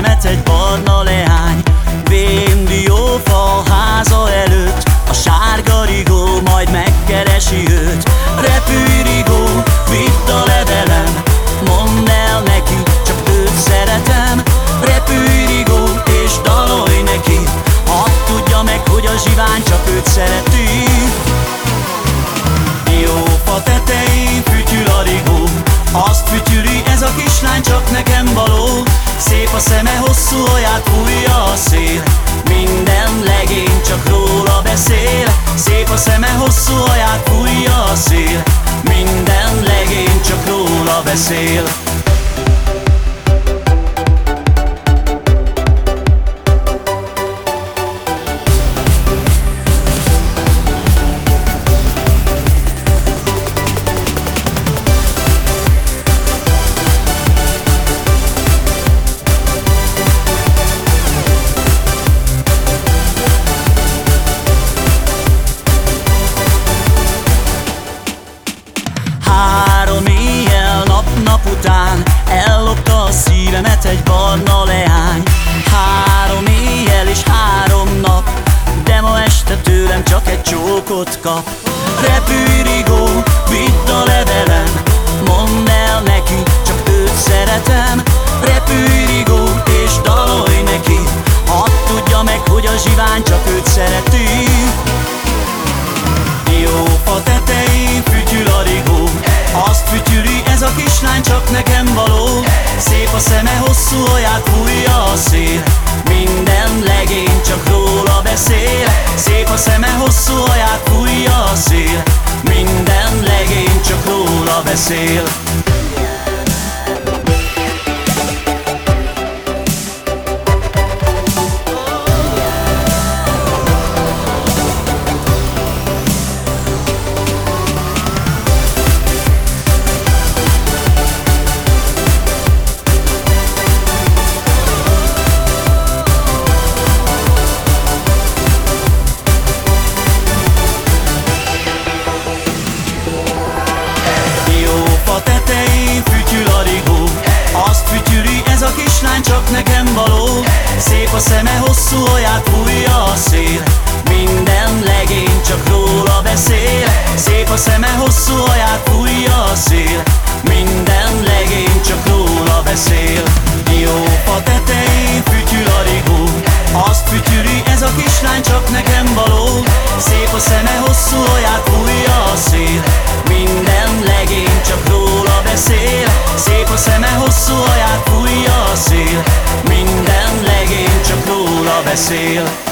üzenet egy barna leány Vén diófa háza előtt. A sárga rigó majd megkeresi őt. Repülj rigó, vidd a levelem Mondd el neki, csak őt szeretem. Repülj rigó, és dalolj neki Hadd tudja meg, hogy a zsivány csak őt szereti. Diófa tetején fütyül a rigó Azt fütyüli ez a kislány, csak nekem való. Szép a szeme, hosszú haját fújja a szél. Minden legény csak róla beszél. Szép a szeme, hosszú haját fújja a szél. Minden legény csak róla beszél a szívemet egy barna leány. Három éjjel és három nap De ma este tőlem csak egy csókot kap. Repülj rigó, vidd a levelem Mondd el neki, csak őt szeretem. Repülj rigó és dalolj neki Hadd tudja meg, hogy a zsivány csak őt szereti. Jó fa Azt fütyüli, ez a kislány csak nekem való. Szép a szeme, hosszú haját fújja a szél. Minden legény csak róla beszél. Szép a szeme, hosszú haját fújja a szél. Minden legény csak róla beszél kislány csak nekem való. Szép a szeme, hosszú haját fújja a szél. Minden legény csak róla beszél. Szép a szeme, hosszú haját